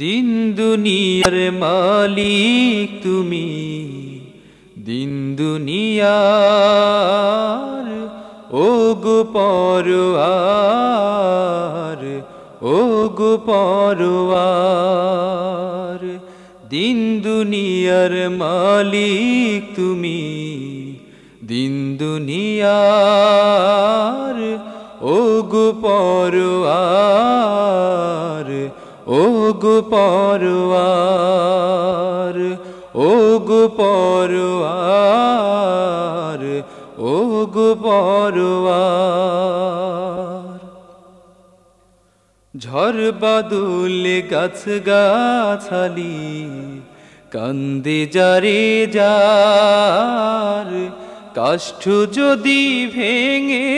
দিন দুনিয়ার মালিক তুমি, দিন দুনিয়ার ও গো পরোয়ার ও গো পরোয়ার, দিন দুনিয়ার মালিক তুমি, দিন দুনিয়ার ও গো পরোয়ার ও গো পরোয়ার ও গো পরোয়ার ও গো পরোয়ার। ঝড় বাদুল গাছ গাছালি কান্দে যারে যার, কাষ্ঠ যদি ভেঙে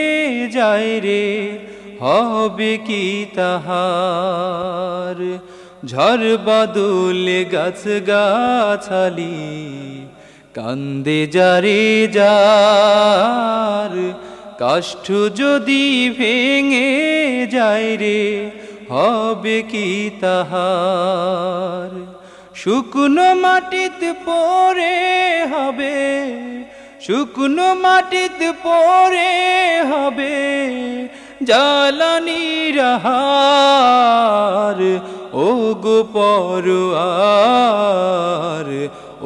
যায় রে হবে কি তাহার? ঝড় বাদুল গাছ গাছালি কান্দে যারে যার। কাষ্ঠ যদি ভেঙে যায় রে, হবে কি তাহার? শুকনো মাটিতে পরে হবে, শুকনো মাটিতে পরে হবে। জ্বালানি রাহার ও গো পরোয়ার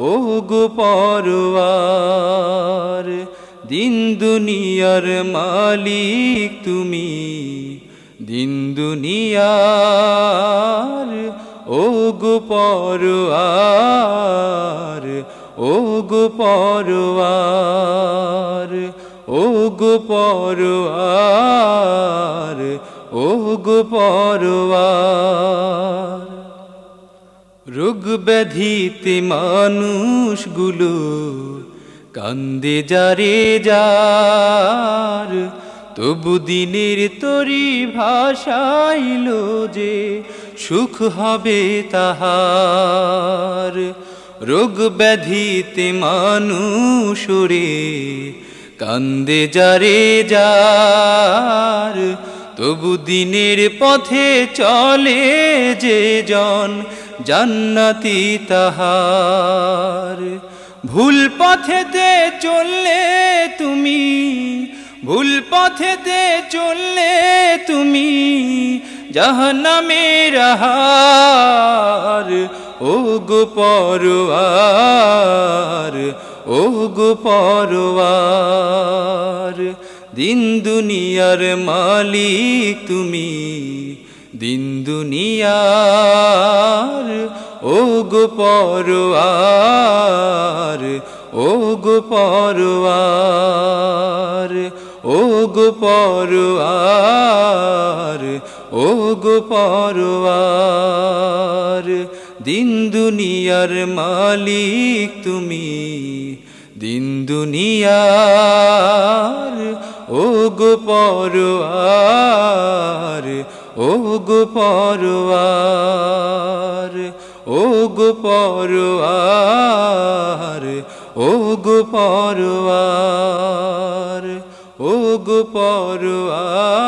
ও গো পরোয়ার, দিন দুনিয়ার মালিক তুমি, দিন দুনিয়ার ও গো পরোয়ার ও গো পরোয়ার ও গো পরোয়ার ও গো পরোয়ার, রোগ ব্যাধিতে মানুষগুলো কান্দে যারে যার, তবু দিনের তরি ভাষাইল যে সুখ হবে তাহার। রোগ ব্যাধিতে মানুষরে কান্দে যারে যার তবু দিনের পথে চলে যে জন, জান্নাতি তাহার। ভুল পথেতে চললে তুমি, ভুল পথেতে চললে তুমি, জাহান্নামের হার ও গো পরোয়ার ও গো পরোয়ার। দিন দুনিয়ার মালিক তুমি, দিন দুনিয়ার ও গো পরোয়ার ও গো পরোয়ার ও গো পরোয়ার ও গো পরোয়ার, দিন দুনিয়ার মালিক তুমি, দিন দুনিয়ার ও গো পরোয়ার ও গো পরোয়ার ও গো পরোয়ার ও গো পরোয়ার।